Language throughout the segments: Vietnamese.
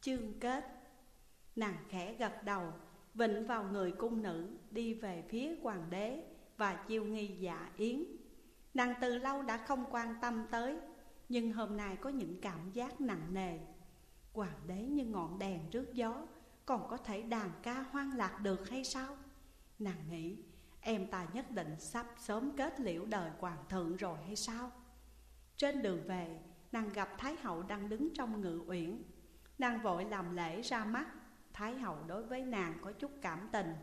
Chương kết. Nàng khẽ gật đầu, Vịnh vào người cung nữ, Đi về phía hoàng đế Và chiêu nghi dạ yến. Nàng từ lâu đã không quan tâm tới, Nhưng hôm nay có những cảm giác nặng nề. Hoàng đế như ngọn đèn trước gió, Còn có thể đàn ca hoang lạc được hay sao? Nàng nghĩ, Em ta nhất định sắp sớm kết liễu đời hoàng thượng rồi hay sao? Trên đường về, Nàng gặp Thái hậu đang đứng trong ngự uyển. Nàng vội làm lễ ra mắt. Thái hậu đối với nàng có chút cảm tình.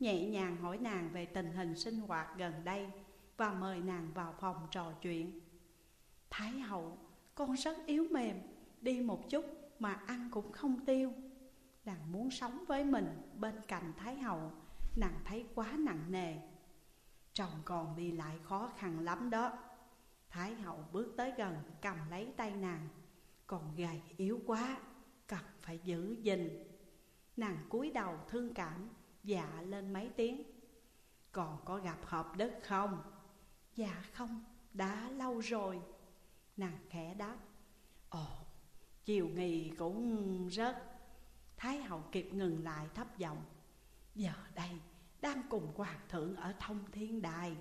Nhẹ nhàng hỏi nàng về tình hình sinh hoạt gần đây Và mời nàng vào phòng trò chuyện. Thái hậu, con rất yếu mềm Đi một chút mà ăn cũng không tiêu. Nàng muốn sống với mình bên cạnh Thái hậu Nàng thấy quá nặng nề. Chồng còn đi lại khó khăn lắm đó. Thái hậu bước tới gần cầm lấy tay nàng. Còn gầy yếu quá phải giữ gìn. Nàng cúi đầu thương cảm Dạ lên mấy tiếng. Còn có gặp hợp đất không? Dạ không, đã lâu rồi. Nàng khẽ đáp. Ồ, chiều nghỉ cũng rất. Thái hậu kịp ngừng lại thấp giọng. Giờ đây đang cùng hoàng thượng ở thông thiên đài.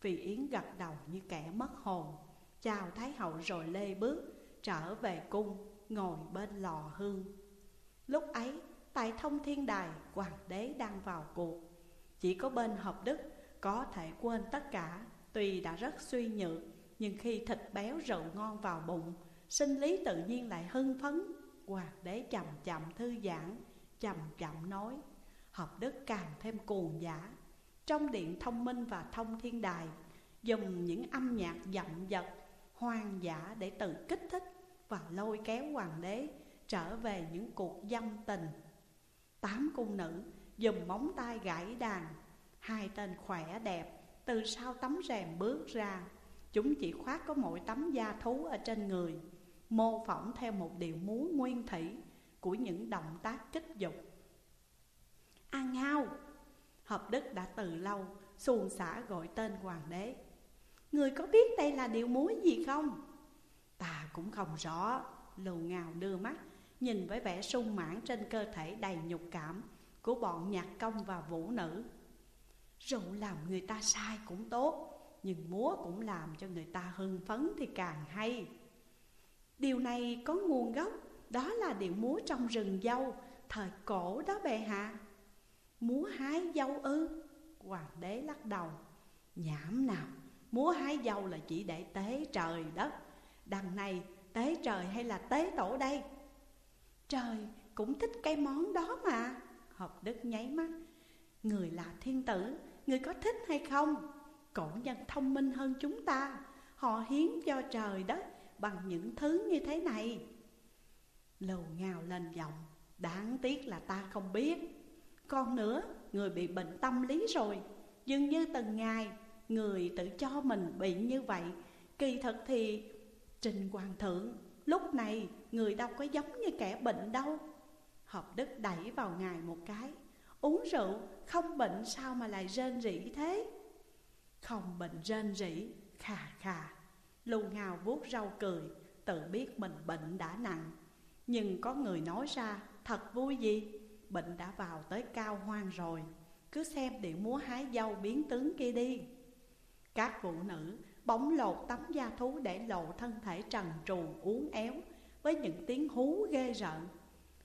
Phi Yến gật đầu như kẻ mất hồn. Chào Thái hậu rồi lê bước Trở về cung ngồi bên lò hương. Lúc ấy, tại thông thiên đài, Hoàng đế đang vào cuộc. Chỉ có bên hợp đức, có thể quên tất cả, Tuy đã rất suy nhược, Nhưng khi thịt béo rượu ngon vào bụng, Sinh lý tự nhiên lại hưng phấn. Hoàng đế chậm chậm thư giãn, Chậm chậm nói, Hợp đức càng thêm cuồng giả Trong điện thông minh và thông thiên đài, Dùng những âm nhạc dậm dật, Hoang dã để tự kích thích và lôi kéo hoàng đế Trở về những cuộc dâm tình. Tám cung nữ dùng móng tay gãy đàn, Hai tên khỏe đẹp từ sau tấm rèm bước ra. Chúng chỉ khoác có mỗi tấm da thú ở trên người, Mô phỏng theo một điệu múa nguyên thủy Của những động tác kích dục. An ngao, Hợp đức đã từ lâu xuồng xả gọi tên hoàng đế. Người có biết đây là điệu múa gì không? Ta cũng không rõ. Lù ngào đưa mắt, Nhìn với vẻ sung mãn trên cơ thể đầy nhục cảm Của bọn nhạc công và vũ nữ. Rượu làm người ta sai cũng tốt, Nhưng múa cũng làm cho người ta hưng phấn thì càng hay. Điều này có nguồn gốc, Đó là điệu múa trong rừng dâu, Thời cổ đó bệ hạ. Múa hái dâu ư? Hoàng đế lắc đầu. Nhảm nào, Múa hái dâu là chỉ để tế trời đất. Đằng này, tế trời hay là tế tổ đây? Trời cũng thích cái món đó mà. Hợp đức nháy mắt. Người là thiên tử, Người có thích hay không? Cổ nhân thông minh hơn chúng ta. Họ hiến cho trời đất Bằng những thứ như thế này. Lầu ngào lên giọng. Đáng tiếc là ta không biết. Còn nữa, Người bị bệnh tâm lý rồi. Dường như từng ngày, Người tự cho mình bị như vậy. Kỳ thật thì Trình Hoàng thượng, Lúc này người đâu có giống như kẻ bệnh đâu. Hợp đức đẩy vào ngài một cái, Uống rượu không bệnh sao mà lại rên rỉ thế? Không bệnh rên rỉ, Khà khà. Lưu ngào vuốt rau cười, Tự biết mình bệnh đã nặng. Nhưng có người nói ra, Thật vui gì? Bệnh đã vào tới cao hoang rồi, Cứ xem điệu múa hái dâu biến tướng kia đi. Các phụ nữ bóng lột tấm da thú để lộ thân thể trần trù, uốn éo, Với những tiếng hú ghê rợn.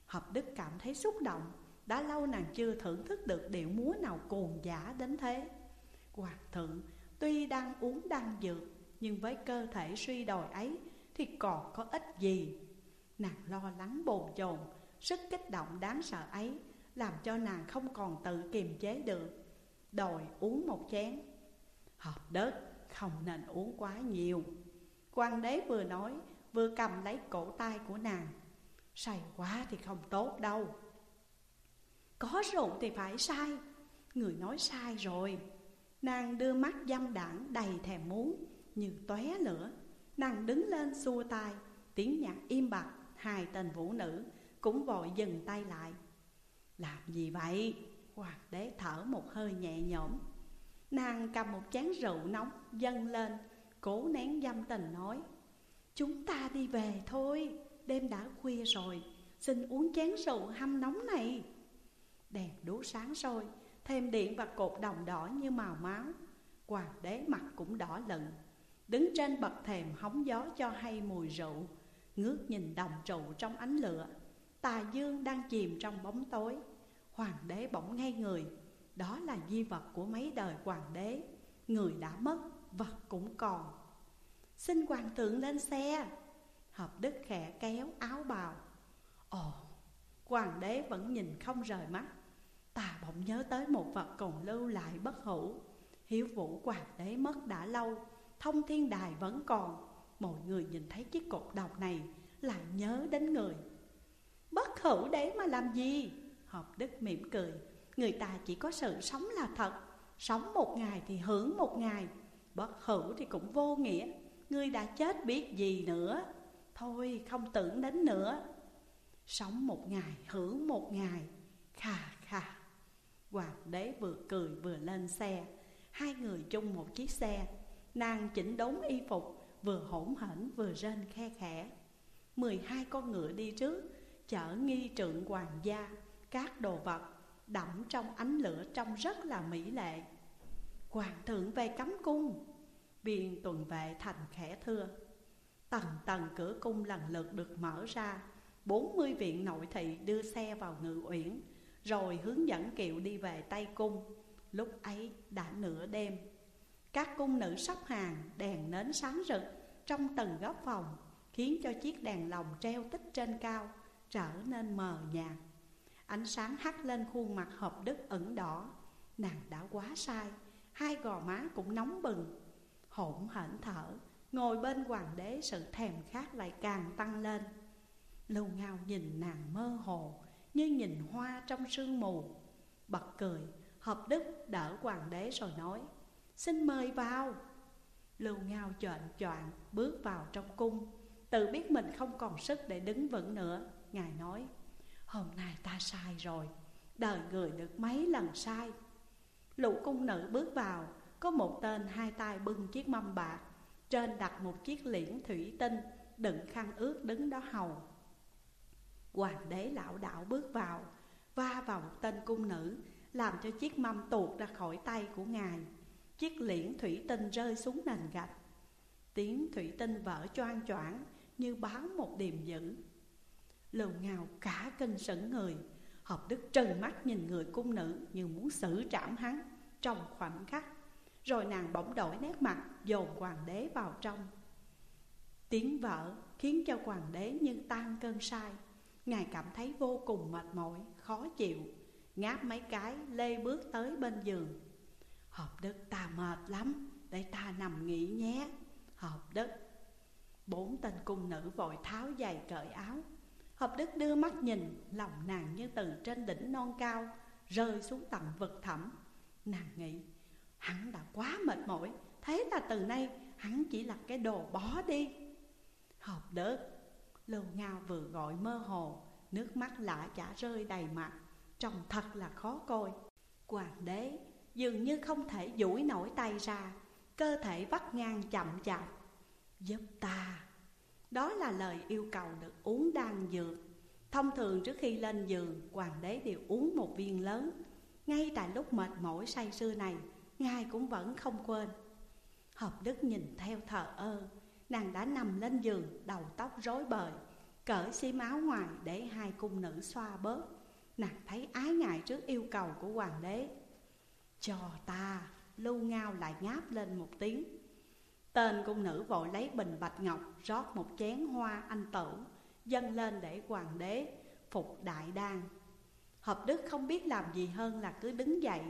Hợp Đức cảm thấy xúc động, Đã lâu nàng chưa thưởng thức được điệu múa nào cuồng giả đến thế. Hoàng thượng, tuy đang uống đăng dược, Nhưng với cơ thể suy đồi ấy thì còn có ích gì? Nàng lo lắng bồn chồn, Sức kích động đáng sợ ấy Làm cho nàng không còn tự kiềm chế được. Đòi uống một chén. Hợp đất không nên uống quá nhiều. Quan đế vừa nói, Vừa cầm lấy cổ tay của nàng. Say quá thì không tốt đâu. Có rượu thì phải sai Người nói sai rồi. Nàng đưa mắt dâm đảng đầy thèm muốn, Như tóe lửa. Nàng đứng lên xua tay, Tiếng nhạc im bặt, Hai tên vũ nữ cũng vội dừng tay lại. Làm gì vậy? Hoàng đế thở một hơi nhẹ nhõm. Nàng cầm một chén rượu nóng dâng lên Cố nén dâm tình nói Chúng ta đi về thôi Đêm đã khuya rồi Xin uống chén rượu hâm nóng này. Đèn đuốc sáng sôi Thêm điện và cột đồng đỏ như màu máu Hoàng đế mặt cũng đỏ lận Đứng trên bậc thềm hóng gió cho hay mùi rượu Ngước nhìn đồng trụ trong ánh lửa Tà dương đang chìm trong bóng tối. Hoàng đế bỗng ngay người Đó là di vật của mấy đời hoàng đế Người đã mất, vật cũng còn. Xin hoàng thượng lên xe. Hợp đức khẽ kéo áo bào. Ồ, hoàng đế vẫn nhìn không rời mắt. Ta bỗng nhớ tới một vật còn lưu lại bất hữu Hiếu vũ hoàng đế mất đã lâu Thông thiên đài vẫn còn. Mọi người nhìn thấy chiếc cột độc này Lại nhớ đến người. Bất hữu đấy mà làm gì? Hợp đức mỉm cười. Người ta chỉ có sự sống là thật. Sống một ngày thì hưởng một ngày. Bất hữu thì cũng vô nghĩa. Ngươi đã chết biết gì nữa? Thôi, không tưởng đến nữa. Sống một ngày, hưởng một ngày. Khà khà Hoàng đế vừa cười vừa lên xe. Hai người chung một chiếc xe. Nàng chỉnh đốn y phục, Vừa hỗn hển vừa rên khe khẽ. Mười hai con ngựa đi trước, Chở nghi trượng hoàng gia, Các đồ vật Đậm trong ánh lửa trông rất là mỹ lệ. Hoàng thượng về cấm cung. Viên tuần vệ thành khẽ thưa. Tầng tầng cửa cung lần lượt được mở ra. Bốn mươi viện nội thị đưa xe vào ngự uyển, Rồi hướng dẫn kiệu đi về Tây Cung. Lúc ấy đã nửa đêm. Các cung nữ sắp hàng, đèn nến sáng rực Trong từng góc phòng, Khiến cho chiếc đèn lồng treo tích trên cao, Trở nên mờ nhạt. Ánh sáng hắt lên khuôn mặt hợp đức ẩn đỏ. Nàng đã quá sai Hai gò má cũng nóng bừng, Hỗn hển thở, Ngồi bên hoàng đế sự thèm khát lại càng tăng lên. Lưu ngao nhìn nàng mơ hồ, Như nhìn hoa trong sương mù. Bật cười, Hợp đức đỡ hoàng đế rồi nói, Xin mời vào. Lưu ngao chọn chọn bước vào trong cung, Tự biết mình không còn sức để đứng vững nữa. Ngài nói, Hôm nay ta sai rồi, Đời người được mấy lần sai Lũ cung nữ bước vào, Có một tên hai tay bưng chiếc mâm bạc. Trên đặt một chiếc liễn thủy tinh, Đựng khăn ướt đứng đó hầu. Hoàng đế lão đạo bước vào, Va vào một tên cung nữ, Làm cho chiếc mâm tuột ra khỏi tay của ngài. Chiếc liễn thủy tinh rơi xuống nền gạch. Tiếng thủy tinh vỡ choang choảng Như báo một điềm dữ. Lầu ngào cả kinh sững người Hợp đức trừng mắt nhìn người cung nữ Như muốn xử trảm hắn Trong khoảnh khắc. Rồi nàng bỗng đổi nét mặt Dồn hoàng đế vào trong. Tiếng vỡ khiến cho hoàng đế như tan cơn sai Ngài cảm thấy vô cùng mệt mỏi, khó chịu. Ngáp mấy cái lê bước tới bên giường. Hợp đức ta mệt lắm Để ta nằm nghỉ nhé. Hợp đức. Bốn tên cung nữ vội tháo giày cởi áo. Hợp đức đưa mắt nhìn, Lòng nàng như từ trên đỉnh non cao, Rơi xuống tận vực thẳm. Nàng nghĩ, Hắn đã quá mệt mỏi, Thế là từ nay hắn chỉ là cái đồ bó đi. Hợp đức, Lưu Ngao vừa gọi mơ hồ, Nước mắt lạ chả rơi đầy mặt, Trông thật là khó coi. Hoàng đế dường như không thể duỗi nổi tay ra, Cơ thể vắt ngang chậm chạp. Giúp ta! Đó là lời yêu cầu được uống đan dược. Thông thường trước khi lên giường, Hoàng đế đều uống một viên lớn. Ngay tại lúc mệt mỏi say sưa này, Ngài cũng vẫn không quên. Hợp đức nhìn theo thờ ơ. Nàng đã nằm lên giường, Đầu tóc rối bời, Cởi xiêm áo ngoài để hai cung nữ xoa bớt Nàng thấy ái ngại trước yêu cầu của hoàng đế. Cho ta, Lưu ngao lại ngáp lên một tiếng. Tên cung nữ vội lấy bình bạch ngọc, Rót một chén hoa anh tử, Dâng lên để hoàng đế Phục đại đan. Hợp đức không biết làm gì hơn là cứ đứng dậy,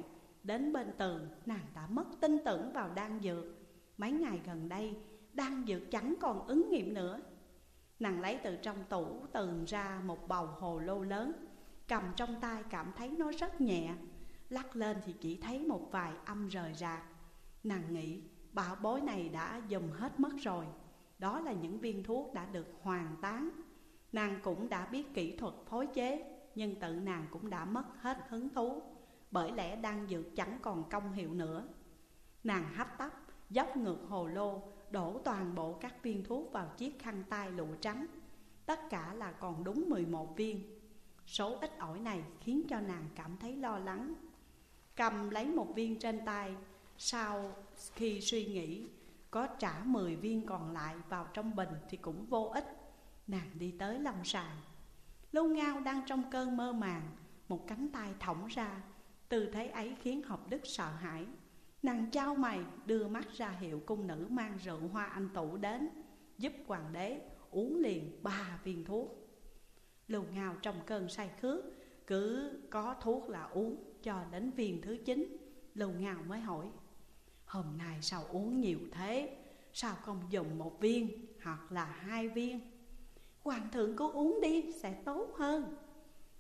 Đến bên tường, nàng đã mất tin tưởng vào đan dược. Mấy ngày gần đây, đan dược chẳng còn ứng nghiệm nữa. Nàng lấy từ trong tủ tường ra một bầu hồ lô lớn, Cầm trong tay cảm thấy nó rất nhẹ. Lắc lên thì chỉ thấy một vài âm rời rạc. Nàng nghĩ bảo bối này đã dùng hết mất rồi. Đó là những viên thuốc đã được hoàn tán. Nàng cũng đã biết kỹ thuật phối chế, Nhưng tự nàng cũng đã mất hết hứng thú, Bởi lẽ đang dược chẳng còn công hiệu nữa. Nàng hấp tấp, dốc ngược hồ lô, Đổ toàn bộ các viên thuốc vào chiếc khăn tay lụa trắng. Tất cả là còn đúng 11 viên. Số ít ỏi này khiến cho nàng cảm thấy lo lắng. Cầm lấy một viên trên tay sau khi suy nghĩ, Có trả 10 viên còn lại vào trong bình thì cũng vô ích. Nàng đi tới lòng sàn Lưu Ngao đang trong cơn mơ màng, Một cánh tay thõng ra. Tư thế ấy khiến Hợp Đức sợ hãi. Nàng trao mày, đưa mắt ra hiệu cung nữ mang rượu hoa anh tủ đến, Giúp hoàng đế uống liền ba viên thuốc. Lưu Ngao trong cơn say khước, Cứ có thuốc là uống cho đến viên thứ chín. Lưu Ngao mới hỏi Hôm nay sao uống nhiều thế? Sao không dùng một viên hoặc là hai viên? Hoàng thượng cứ uống đi, sẽ tốt hơn.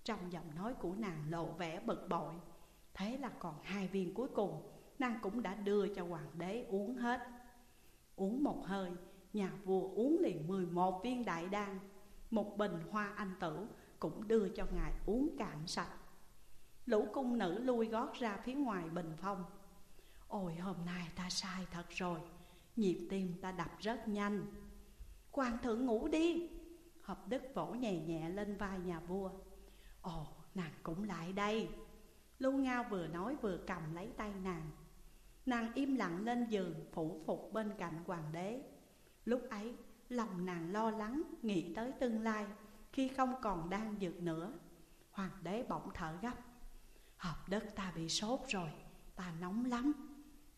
Trong giọng nói của nàng lộ vẻ bực bội. Thế là còn hai viên cuối cùng, Nàng cũng đã đưa cho hoàng đế uống hết. Uống một hơi, Nhà vua uống liền 11 viên đại đan. Một bình hoa anh tử Cũng đưa cho ngài uống cạn sạch. Lũ cung nữ lui gót ra phía ngoài bình phong. Ôi, hôm nay ta sai thật rồi. Nhịp tim ta đập rất nhanh. Hoàng thượng ngủ đi. Hợp đức vỗ nhẹ nhẹ lên vai nhà vua. Ồ, nàng cũng lại đây. Lưu Ngao vừa nói vừa cầm lấy tay nàng. Nàng im lặng lên giường, phủ phục bên cạnh hoàng đế. Lúc ấy, lòng nàng lo lắng, nghĩ tới tương lai, Khi không còn đang dược nữa. Hoàng đế bỗng thở gấp. Hợp đất ta bị sốt rồi, Ta nóng lắm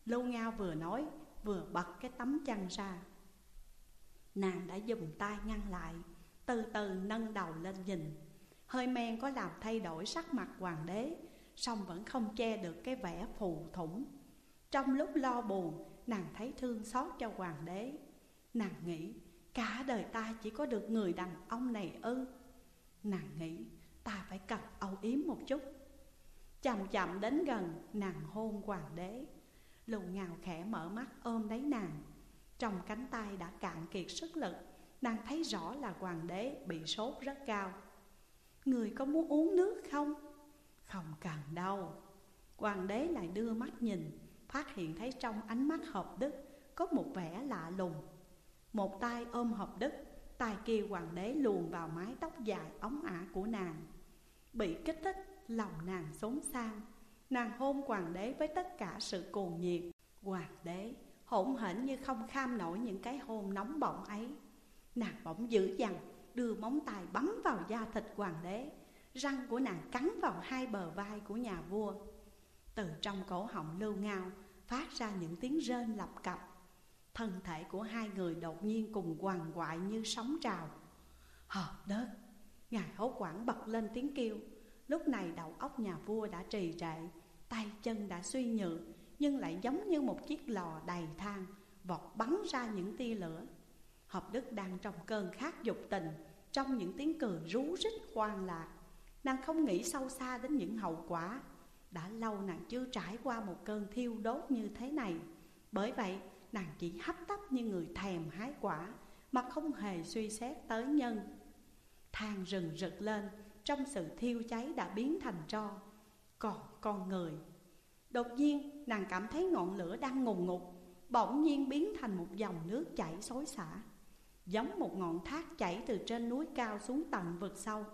lâu Ngao vừa nói, vừa bật cái tấm chăn ra. Nàng đã dùng tay ngăn lại, Từ từ nâng đầu lên nhìn. Hơi men có làm thay đổi sắc mặt hoàng đế, song vẫn không che được cái vẻ phù thủng. Trong lúc lo buồn, Nàng thấy thương xót cho hoàng đế. Nàng nghĩ, Cả đời ta chỉ có được người đàn ông này ư. Nàng nghĩ, ta phải cần âu yếm một chút. Chậm chậm đến gần, nàng hôn hoàng đế. Lù ngào khẽ mở mắt ôm lấy nàng. Trong cánh tay đã cạn kiệt sức lực, Nàng thấy rõ là hoàng đế bị sốt rất cao. Người có muốn uống nước không? Không cần đâu. Hoàng đế lại đưa mắt nhìn, Phát hiện thấy trong ánh mắt hợp đức Có một vẻ lạ lùng. Một tay ôm hợp đức, Tay kia hoàng đế luồn vào mái tóc dài ống ả của nàng. Bị kích thích, lòng nàng xốn sang. Nàng hôn hoàng đế với tất cả sự cuồng nhiệt. Hoàng đế hỗn hển như không kham nổi những cái hôn nóng bỏng ấy. Nàng bỗng dữ dằn, đưa móng tay bấm vào da thịt hoàng đế. Răng của nàng cắn vào hai bờ vai của nhà vua. Từ trong cổ họng lưu ngao, Phát ra những tiếng rên lập cập. Thân thể của hai người đột nhiên cùng quằn quại như sóng trào. Hợp đất, Ngài hốt quảng bật lên tiếng kêu. Lúc này đầu óc nhà vua đã trì trệ Tay chân đã suy nhược, Nhưng lại giống như một chiếc lò đầy than, Vọt bắn ra những tia lửa. Hợp đức đang trong cơn khát dục tình, Trong những tiếng cười rú rít khoan lạc, Nàng không nghĩ sâu xa đến những hậu quả. Đã lâu nàng chưa trải qua một cơn thiêu đốt như thế này. Bởi vậy, nàng chỉ hấp tấp như người thèm hái quả, Mà không hề suy xét tới nhân. Than rừng rực lên, Trong sự thiêu cháy đã biến thành tro. Còn con người. Đột nhiên nàng cảm thấy ngọn lửa đang ngùng ngục Bỗng nhiên biến thành một dòng nước chảy xối xả. Giống một ngọn thác chảy từ trên núi cao xuống tận vực sâu.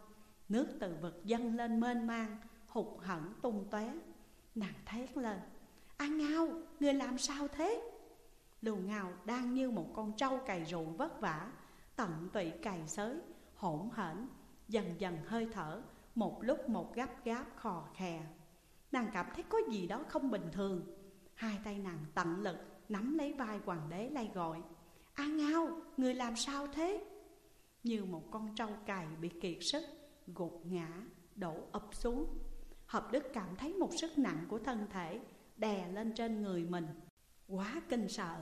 Nước từ vực dâng lên mênh mang Hụt hẳn tung tóe. Nàng thét lên A Ngao, người làm sao thế? Lưu Ngao đang như một con trâu cày ruộng vất vả Tận tụy cày xới, hỗn hển Dần dần hơi thở Một lúc một gấp gáp khò khè. Nàng cảm thấy có gì đó không bình thường. Hai tay nàng tận lực Nắm lấy vai hoàng đế lay gọi A Ngao, người làm sao thế? Như một con trâu cày bị kiệt sức gục ngã, đổ ập xuống. Hợp Đức cảm thấy một sức nặng của thân thể đè lên trên người mình. Quá kinh sợ,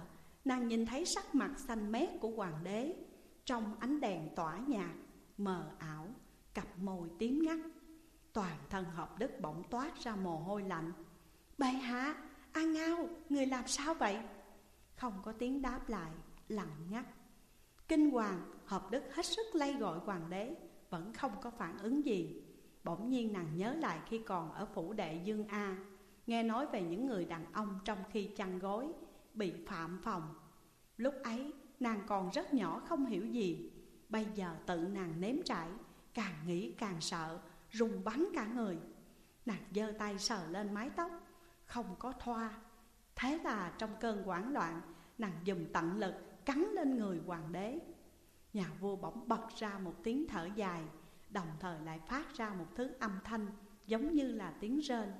nàng nhìn thấy sắc mặt xanh mét của hoàng đế. Trong ánh đèn tỏa nhạt, mờ ảo, cặp môi tím ngắt. Toàn thân Hợp Đức bỗng toát ra mồ hôi lạnh. Bệ hạ, A Ngao, người làm sao vậy? Không có tiếng đáp lại, lặng ngắt. Kinh hoàng, Hợp Đức hết sức lay gọi hoàng đế vẫn không có phản ứng gì. Bỗng nhiên nàng nhớ lại khi còn ở phủ đệ Dương A Nghe nói về những người đàn ông trong khi chăn gối Bị phạm phòng. Lúc ấy nàng còn rất nhỏ không hiểu gì. Bây giờ tự nàng nếm trải Càng nghĩ càng sợ Rùng bắn cả người. Nàng giơ tay sờ lên mái tóc, Không có thoa. Thế là trong cơn hoảng loạn, Nàng dùng tận lực cắn lên người hoàng đế. Nhà vua bỗng bật ra một tiếng thở dài, Đồng thời lại phát ra một thứ âm thanh Giống như là tiếng rên.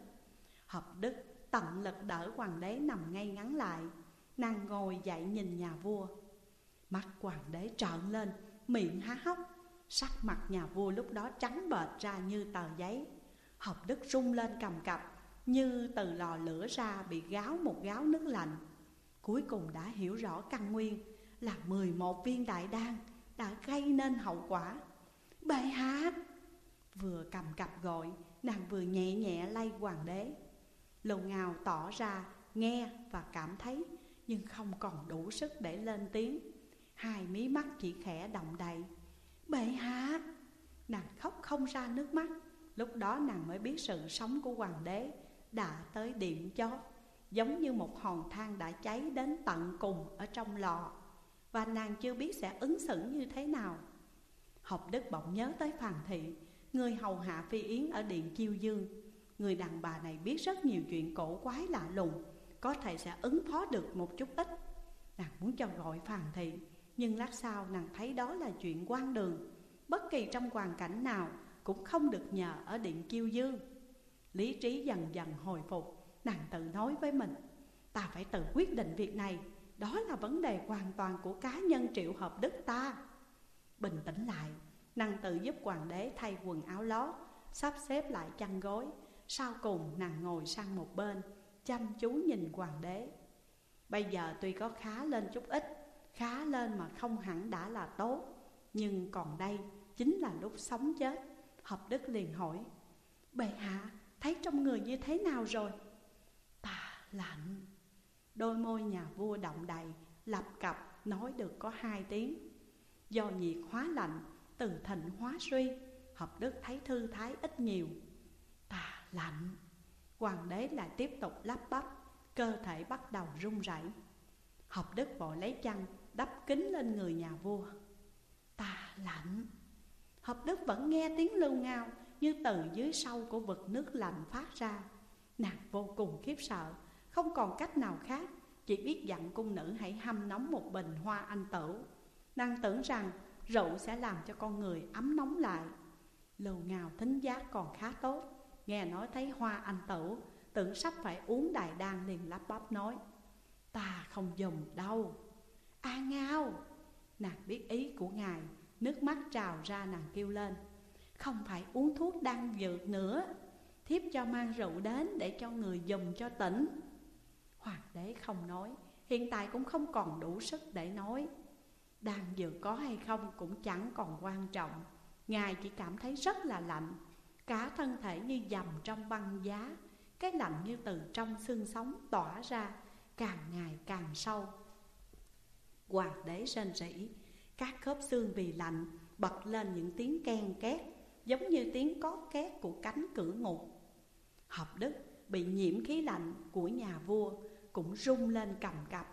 Hợp đức tận lực đỡ hoàng đế nằm ngay ngắn lại. Nàng ngồi dậy nhìn nhà vua. Mắt hoàng đế trợn lên, Miệng há hốc. Sắc mặt nhà vua lúc đó trắng bệch ra như tờ giấy. Học đức rung lên cầm cập, Như từ lò lửa ra bị gáo một gáo nước lạnh. Cuối cùng đã hiểu rõ căn nguyên, Là 11 viên đại đan đã gây nên hậu quả. Bệ hạ! Vừa cầm cặp gọi, Nàng vừa nhẹ nhẹ lay hoàng đế. Lầu ngào tỏ ra nghe và cảm thấy, Nhưng không còn đủ sức để lên tiếng. Hai mí mắt chỉ khẽ động đậy Bệ hạ. Nàng khóc không ra nước mắt. Lúc đó nàng mới biết sự sống của hoàng đế Đã tới điểm chót, Giống như một hòn than đã cháy đến tận cùng ở trong lò, Và nàng chưa biết sẽ ứng xử như thế nào. Học đức bỗng nhớ tới Phàn Thị, Người hầu hạ Phi Yến ở Điện Chiêu Dương. Người đàn bà này biết rất nhiều chuyện cổ quái lạ lùng, Có thể sẽ ứng phó được một chút ít. Nàng muốn cho gọi Phàn Thị nhưng lát sau nàng thấy đó là chuyện quan đường. Bất kỳ trong hoàn cảnh nào Cũng không được nhờ ở Điện kiêu Dương. Lý trí dần dần hồi phục, Nàng tự nói với mình, Ta phải tự quyết định việc này. Đó là vấn đề hoàn toàn của cá nhân triệu hợp đức ta. Bình tĩnh lại, Nàng tự giúp hoàng đế thay quần áo lót, Sắp xếp lại chăn gối. Sau cùng nàng ngồi sang một bên, Chăm chú nhìn hoàng đế. Bây giờ tuy có khá lên chút ít Khá lên mà không hẳn đã là tốt. Nhưng còn đây chính là lúc sống chết. Hợp đức liền hỏi, Bệ hạ, thấy trong người như thế nào rồi? Ta lạnh. Đôi môi nhà vua động đầy, Lập cập nói được có hai tiếng. Do nhiệt hóa lạnh, Từ thịnh hóa suy, Hợp đức thấy thư thái ít nhiều. Ta lạnh. Hoàng đế lại tiếp tục lắp bắp, Cơ thể bắt đầu run rẩy. Hợp đức vội lấy chăn Đắp kính lên người nhà vua. Ta lạnh. Hợp đức vẫn nghe tiếng lưu ngao Như từ dưới sâu của vực nước lạnh phát ra. Nàng vô cùng khiếp sợ, Không còn cách nào khác, Chỉ biết dặn cung nữ hãy hâm nóng một bình hoa anh tửu. Nàng tưởng rằng rượu sẽ làm cho con người ấm nóng lại. Lưu ngào thính giác còn khá tốt, Nghe nói thấy hoa anh tửu, Tưởng sắp phải uống đại đan liền lắp bắp nói. Ta không dùng đâu. A ngao, Nàng biết ý của ngài, Nước mắt trào ra nàng kêu lên. Không phải uống thuốc đang dược nữa, Thiếp cho mang rượu đến để cho người dùng cho tỉnh. Hoàng đế không nói, Hiện tại cũng không còn đủ sức để nói. Đan dược có hay không cũng chẳng còn quan trọng. Ngài chỉ cảm thấy rất là lạnh. Cả thân thể như dầm trong băng giá, Cái lạnh như từ trong xương sống tỏa ra. Càng ngày càng sâu. Hoàng đế rên rỉ, Các khớp xương vì lạnh, Bật lên những tiếng ken két, Giống như tiếng có két của cánh cửa ngục. Hợp đức bị nhiễm khí lạnh của nhà vua Cũng rung lên cầm cập.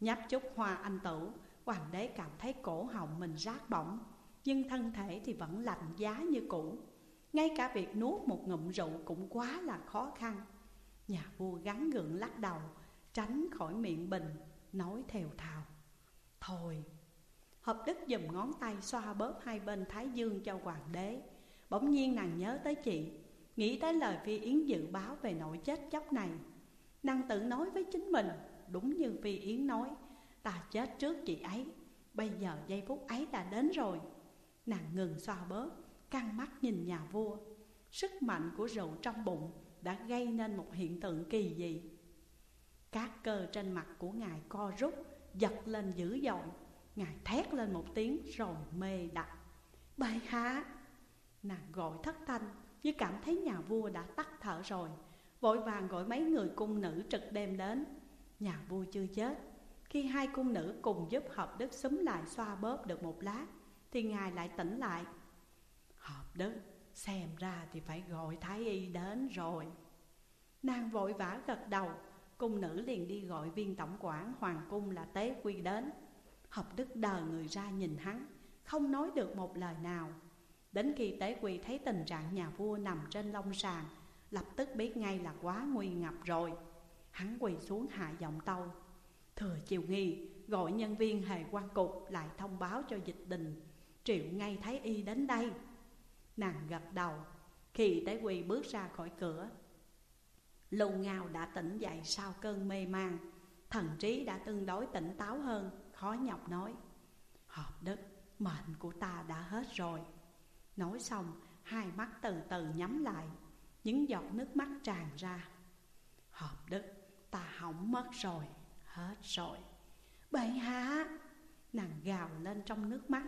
Nhấp chút hoa anh tử Hoàng đế cảm thấy cổ họng mình rát bỏng, Nhưng thân thể thì vẫn lạnh giá như cũ. Ngay cả việc nuốt một ngụm rượu cũng quá là khó khăn. Nhà vua gắn gượng lắc đầu Tránh khỏi miệng bình, Nói thều thào. Thôi, Hợp đức dùm ngón tay xoa bóp hai bên thái dương cho hoàng đế. Bỗng nhiên nàng nhớ tới chị, Nghĩ tới lời Phi Yến dự báo về nỗi chết chóc này. Nàng tự nói với chính mình, Đúng như Phi Yến nói, Ta chết trước chị ấy, Bây giờ giây phút ấy đã đến rồi. Nàng ngừng xoa bóp, Căng mắt nhìn nhà vua. Sức mạnh của rượu trong bụng Đã gây nên một hiện tượng kỳ dị. Các cơ trên mặt của ngài co rút, Giật lên dữ dội. Ngài thét lên một tiếng rồi mê đặt Bệ hạ! Nàng gọi thất thanh, Như cảm thấy nhà vua đã tắt thở rồi. Vội vàng gọi mấy người cung nữ trực đêm đến. Nhà vua chưa chết. Khi hai cung nữ cùng giúp hợp đức xúm lại xoa bóp được một lát Thì ngài lại tỉnh lại. Hợp đức, xem ra thì phải gọi thái y đến rồi. Nàng vội vã gật đầu Cung nữ liền đi gọi viên tổng quản hoàng cung là tế quy đến. Hợp đức đờ người ra nhìn hắn, không nói được một lời nào. Đến khi tế quỳ thấy tình trạng nhà vua nằm trên long sàn, Lập tức biết ngay là quá nguy ngập rồi. Hắn quỳ xuống hạ giọng tâu. Thừa chiều nghi, gọi nhân viên hề quan cục lại thông báo cho dịch đình. Triệu ngay thấy y đến đây. Nàng gật đầu. Khi tế quỳ bước ra khỏi cửa Lù ngào đã tỉnh dậy sau cơn mê man. Thần trí đã tương đối tỉnh táo hơn, Khó nhọc nói, Hợp đức, mệnh của ta đã hết rồi. Nói xong, hai mắt từ từ nhắm lại, Những giọt nước mắt tràn ra. Hợp đức, ta hỏng mất rồi, Hết rồi. Bệ hạ! Nàng gào lên trong nước mắt.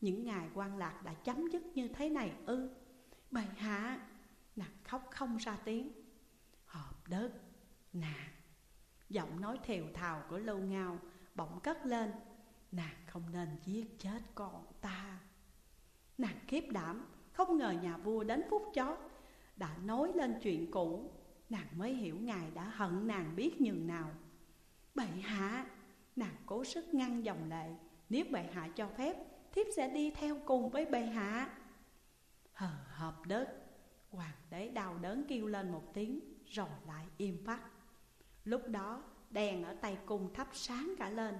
Những ngày quan lạc đã chấm dứt như thế này ư? Bệ hạ! Nàng khóc không ra tiếng. Hợp đất Nàng Giọng nói thều thào của lâu ngao Bỗng cất lên. Nàng không nên giết chết con ta. Nàng khiếp đảm, Không ngờ nhà vua đến phút chót Đã nói lên chuyện cũ. Nàng mới hiểu ngài đã hận nàng biết nhường nào. Bệ hạ, Nàng cố sức ngăn dòng lệ. Nếu bệ hạ cho phép, Thiếp sẽ đi theo cùng với bệ hạ. Hờ, hợp đất. Hoàng đế đau đớn kêu lên một tiếng. Rồi lại im phắt. Lúc đó, đèn ở tay cung thắp sáng cả lên.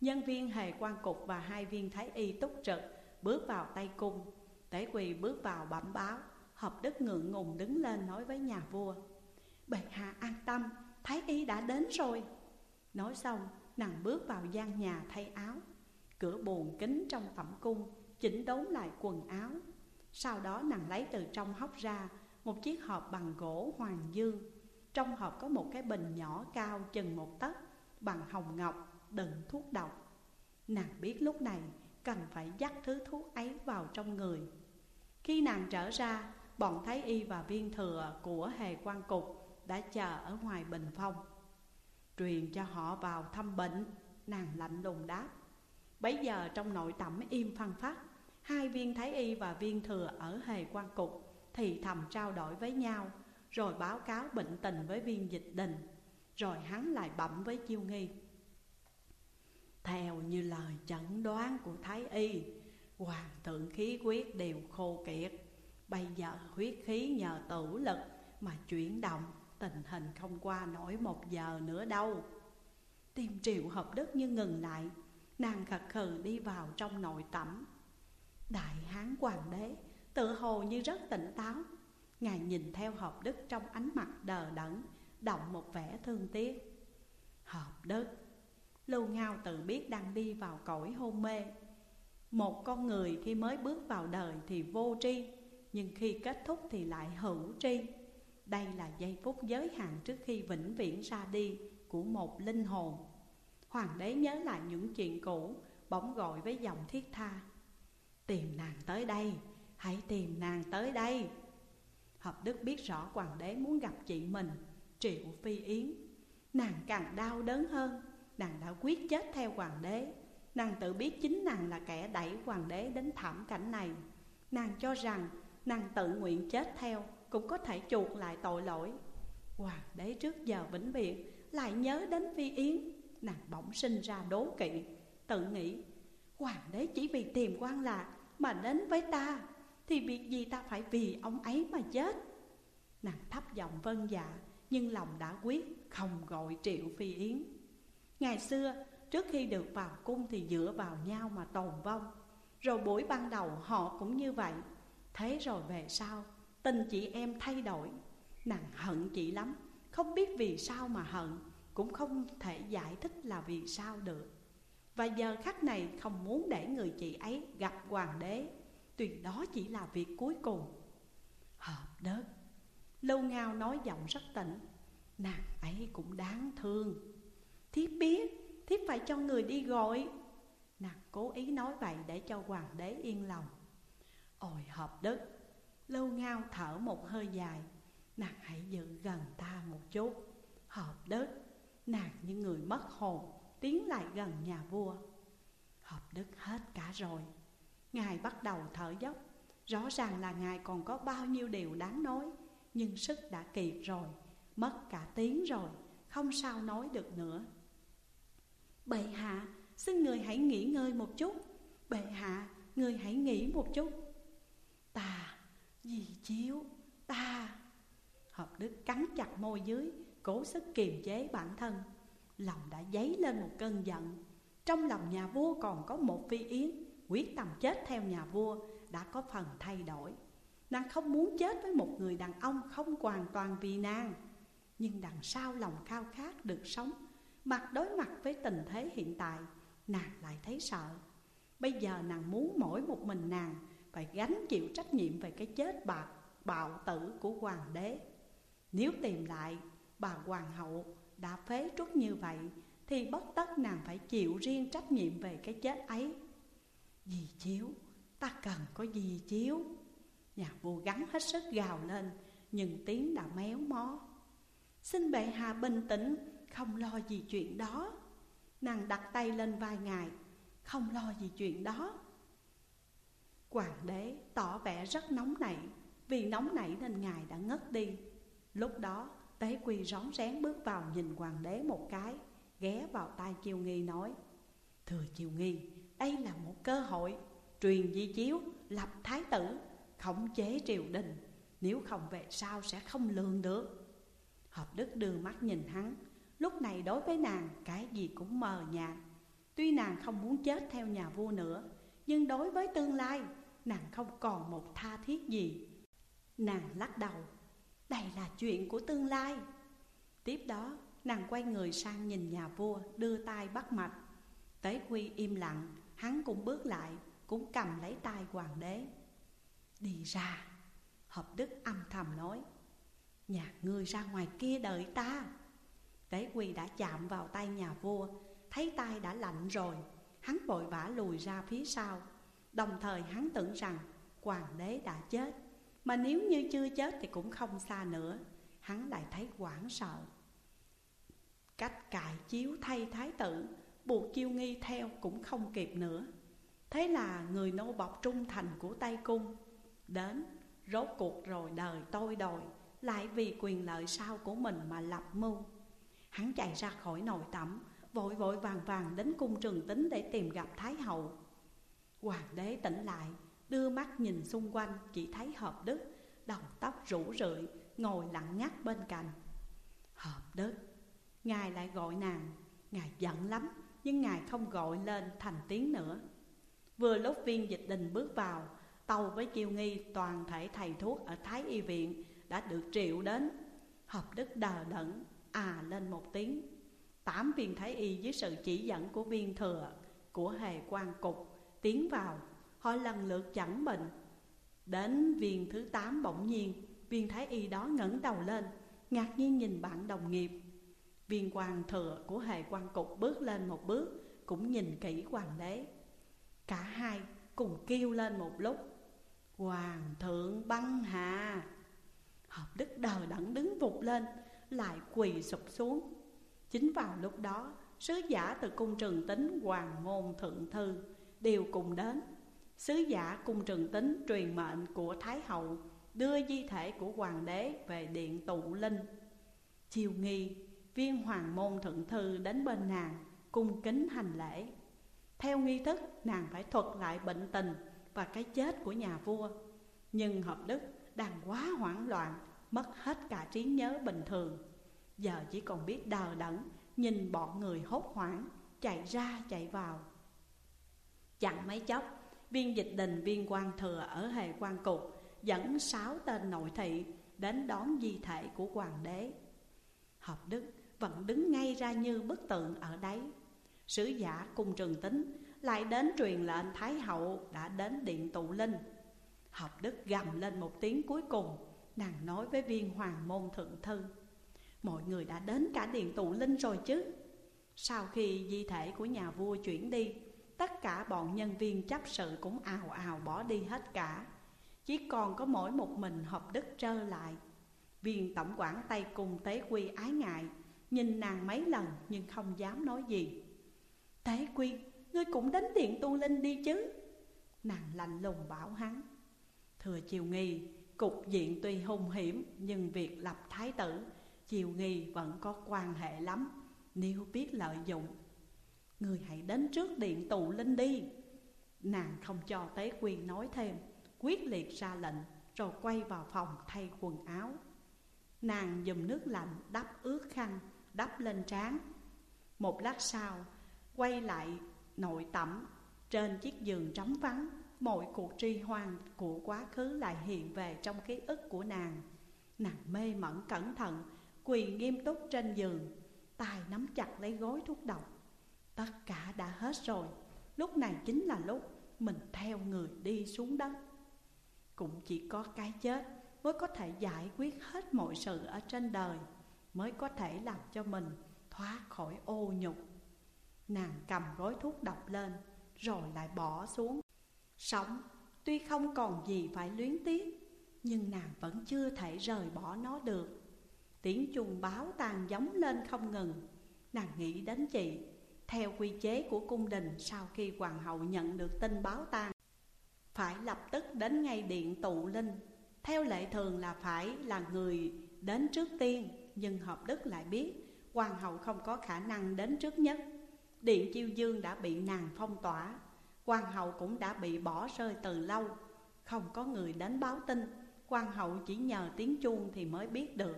Nhân viên hề quan cục và hai viên thái y túc trực Bước vào tay cung. Tế quỳ bước vào bẩm báo, Hợp đức ngượng ngùng đứng lên nói với nhà vua, Bệ hạ an tâm, Thái y đã đến rồi. Nói xong, nàng bước vào gian nhà thay áo. Cửa buồn kính trong phẩm cung, Chỉnh đốn lại quần áo. Sau đó nàng lấy từ trong hốc ra một chiếc hộp bằng gỗ hoàng dương Trong hộp có một cái bình nhỏ cao chừng một tấc, Bằng hồng ngọc, đựng thuốc độc. Nàng biết lúc này cần phải dắt thứ thuốc ấy vào trong người. Khi nàng trở ra, Bọn Thái Y và viên thừa của hề quan cục Đã chờ ở ngoài bình phong Truyền cho họ vào thăm bệnh, Nàng lạnh lùng đáp. Bấy giờ trong nội tẩm im phăng phát Hai viên Thái Y và viên thừa ở hề quan cục thì thầm trao đổi với nhau, Rồi báo cáo bệnh tình với viên dịch đình, Rồi hắn lại bẩm với chiêu nghi. Theo như lời chẩn đoán của Thái Y, Hoàng thượng khí huyết đều khô kiệt. Bây giờ huyết khí nhờ tử lực mà chuyển động, Tình hình không qua nổi một giờ nữa đâu. Tim triệu hợp đức như ngừng lại, Nàng khật khừ đi vào trong nội tẩm. Đại hán hoàng đế tự hồ như rất tỉnh táo. Ngài nhìn theo hợp đức trong ánh mặt đờ đẫn Động một vẻ thương tiếc. Hợp đức Lưu Ngao tự biết đang đi vào cõi hôn mê. Một con người khi mới bước vào đời thì vô tri, Nhưng khi kết thúc thì lại hữu tri. Đây là giây phút giới hạn trước khi vĩnh viễn ra đi của một linh hồn. Hoàng đế nhớ lại những chuyện cũ, Bỗng gọi với giọng thiết tha. Tìm nàng tới đây Hãy tìm nàng tới đây. Hợp đức biết rõ hoàng đế muốn gặp chị mình, Triệu Phi Yến. Nàng càng đau đớn hơn. Nàng đã quyết chết theo hoàng đế. Nàng tự biết chính nàng là kẻ đẩy hoàng đế đến thảm cảnh này. Nàng cho rằng nàng tự nguyện chết theo Cũng có thể chuộc lại tội lỗi. Hoàng đế trước giờ vĩnh viễn Lại nhớ đến Phi Yến. Nàng bỗng sinh ra đố kỵ, Tự nghĩ, Hoàng đế chỉ vì tìm quan lạc Mà đến với ta. Thì việc gì ta phải vì ông ấy mà chết? Nàng thấp giọng vân dạ Nhưng lòng đã quyết không gọi Triệu Phi Yến. Ngày xưa, trước khi được vào cung thì dựa vào nhau mà tồn vong. Rồi buổi ban đầu họ cũng như vậy. Thế rồi về sau, tình chị em thay đổi. Nàng hận chị lắm, Không biết vì sao mà hận, cũng không thể giải thích là vì sao được. Và giờ khắc này không muốn để người chị ấy gặp hoàng đế. Tuy đó chỉ là việc cuối cùng. Hợp đất. Lâu ngao nói giọng rất tỉnh. Nàng ấy cũng đáng thương. Thiếp biết, Thiếp phải cho người đi gọi. Nàng cố ý nói vậy để cho hoàng đế yên lòng. Ôi hợp đức Lâu ngao thở một hơi dài. Nàng hãy giữ gần ta một chút. Hợp đức Nàng như người mất hồn, Tiến lại gần nhà vua. Hợp đức hết cả rồi. Ngài bắt đầu thở dốc. Rõ ràng là Ngài còn có bao nhiêu điều đáng nói Nhưng sức đã kiệt rồi Mất cả tiếng rồi Không sao nói được nữa. Bệ hạ Xin người hãy nghỉ ngơi một chút. Bệ hạ người hãy nghỉ một chút. Ta, dì chiếu, ta. Hợp đức cắn chặt môi dưới Cố sức kiềm chế bản thân. Lòng đã dấy lên một cơn giận. Trong lòng nhà vua còn có một phi yến. Quyết tâm chết theo nhà vua Đã có phần thay đổi. Nàng không muốn chết với một người đàn ông Không hoàn toàn vì nàng. Nhưng đằng sau lòng khao khát được sống, Mặt đối mặt với tình thế hiện tại, Nàng lại thấy sợ. Bây giờ nàng muốn mỗi một mình nàng Phải gánh chịu trách nhiệm về cái chết bạc bạo tử của hoàng đế. Nếu tìm lại, bà hoàng hậu đã phế truất như vậy, Thì bất tất nàng phải chịu riêng trách nhiệm về cái chết ấy. Dì chiếu, ta cần có dì chiếu. Nhà vua gắn hết sức gào lên Nhưng tiếng đã méo mó. Xin bệ hạ bình tĩnh Không lo gì chuyện đó. Nàng đặt tay lên vai ngài Không lo gì chuyện đó. Hoàng đế tỏ vẻ rất nóng nảy Vì nóng nảy nên ngài đã ngất đi. Lúc đó Tế Quy rón rén bước vào nhìn hoàng đế một cái Ghé vào tai Chiêu Nghi nói Thưa Chiêu Nghi, đây là một cơ hội Truyền di chiếu, lập thái tử, khống chế triều đình. Nếu không về sau sẽ không lường được. Hợp Đức đưa mắt nhìn hắn. Lúc này đối với nàng cái gì cũng mờ nhạt. Tuy nàng không muốn chết theo nhà vua nữa Nhưng đối với tương lai nàng không còn một tha thiết gì. Nàng lắc đầu. Đây là chuyện của tương lai. Tiếp đó nàng quay người sang nhìn nhà vua Đưa tay bắt mạch. Tế Quy im lặng. Hắn cũng bước lại, Cũng cầm lấy tay hoàng đế. Đi ra, Hợp đức âm thầm nói, Nhà ngươi ra ngoài kia đợi ta. Tế Quy đã chạm vào tay nhà vua, Thấy tay đã lạnh rồi, Hắn vội vã lùi ra phía sau. Đồng thời hắn tưởng rằng Hoàng đế đã chết, mà nếu như chưa chết thì cũng không xa nữa. Hắn lại thấy hoảng sợ. Cách cải chiếu thay thái tử Buộc chiêu nghi theo cũng không kịp nữa. Thế là người nô bọc trung thành của Tây Cung, Đến rốt cuộc rồi đời tôi đòi, Lại vì quyền lợi sau của mình mà lập mưu. Hắn chạy ra khỏi nồi tẩm, Vội vội vàng vàng đến cung trường tính để tìm gặp Thái Hậu. Hoàng đế tỉnh lại, Đưa mắt nhìn xung quanh, chỉ thấy hợp đức, Đầu tóc rủ rượi, Ngồi lặng ngắt bên cạnh. Hợp đức, Ngài lại gọi nàng, Ngài giận lắm. Nhưng ngài không gọi lên thành tiếng nữa. Vừa lúc viên dịch đình bước vào, Tàu với chiêu nghi toàn thể thầy thuốc ở Thái Y Viện Đã được triệu đến. Hợp đức đờ đẫn À lên một tiếng. Tám viên Thái Y dưới sự chỉ dẫn của viên thừa, Của hề quan cục, Tiến vào. Họ lần lượt chẳng bệnh Đến viên thứ tám bỗng nhiên, Viên thái y đó ngẩng đầu lên, Ngạc nhiên nhìn bạn đồng nghiệp. Viên quan thừa của hề quan cục bước lên một bước Cũng nhìn kỹ hoàng đế. Cả hai cùng kêu lên một lúc Hoàng thượng băng hà. Hợp đức đờ đẫn đứng vụt lên Lại quỳ sụp xuống. Chính vào lúc đó Sứ giả từ cung trường tính Hoàng môn thượng thư Đều cùng đến. Sứ giả cung trường tính truyền mệnh của Thái hậu Đưa di thể của hoàng đế về điện tụ linh. Chiều nghi, viên hoàng môn thượng thư đến bên nàng, Cung kính hành lễ. Theo nghi thức, nàng phải thuật lại bệnh tình và cái chết của nhà vua. Nhưng hợp đức đang quá hoảng loạn, Mất hết cả trí nhớ bình thường. Giờ chỉ còn biết đờ đẫn, Nhìn bọn người hốt hoảng, Chạy ra, chạy vào. Chẳng mấy chốc, Viên dịch đình, viên quan thừa ở hề quan cục Dẫn sáu tên nội thị đến đón di thể của hoàng đế. Hợp đức vẫn đứng ngay ra như bức tượng ở đấy. Sứ giả cung trường tính lại đến truyền lệnh Thái hậu đã đến điện tụ linh. Hợp đức gầm lên một tiếng cuối cùng, Nàng nói với viên hoàng môn thượng thư, Mọi người đã đến cả điện tụ linh rồi chứ? Sau khi di thể của nhà vua chuyển đi, Tất cả bọn nhân viên chấp sự cũng ào ào bỏ đi hết cả. Chỉ còn có mỗi một mình hợp đức trơ lại. Viên tổng quản tay cùng tế quy ái ngại Nhìn nàng mấy lần nhưng không dám nói gì. Tế quy, ngươi cũng đến điện tu linh đi chứ? Nàng lạnh lùng bảo hắn. Thừa chiều nghi, cục diện tuy hung hiểm Nhưng việc lập thái tử Chiều nghi vẫn có quan hệ lắm. Nếu biết lợi dụng Người hãy đến trước điện tụ linh đi. Nàng không cho Tế Quyên nói thêm Quyết liệt ra lệnh Rồi quay vào phòng thay quần áo. Nàng dùng nước lạnh đắp ướt khăn Đắp lên trán. Một lát sau, Quay lại nội tẩm Trên chiếc giường trống vắng, Mọi cuộc tri hoang của quá khứ lại hiện về trong ký ức của nàng. Nàng mê mẩn cẩn thận, Quỳ nghiêm túc trên giường, tay nắm chặt lấy gối thuốc độc. Tất cả đã hết rồi, Lúc này chính là lúc mình theo người đi xuống đất. Cũng chỉ có cái chết mới có thể giải quyết hết mọi sự ở trên đời. Mới có thể làm cho mình thoát khỏi ô nhục. Nàng cầm gói thuốc độc lên, rồi lại bỏ xuống. Sống, tuy không còn gì phải luyến tiếc, Nhưng nàng vẫn chưa thể rời bỏ nó được. Tiếng chuông báo tàn giống lên không ngừng. Nàng nghĩ đến chị, Theo quy chế của cung đình Sau khi hoàng hậu nhận được tin báo tang Phải lập tức đến ngay điện tụ linh. Theo lệ thường là phải là người đến trước tiên. Nhưng hợp đức lại biết, Hoàng hậu không có khả năng đến trước nhất. Điện chiêu dương đã bị nàng phong tỏa, Hoàng hậu cũng đã bị bỏ rơi từ lâu. Không có người đến báo tin, Hoàng hậu chỉ nhờ tiếng chuông thì mới biết được.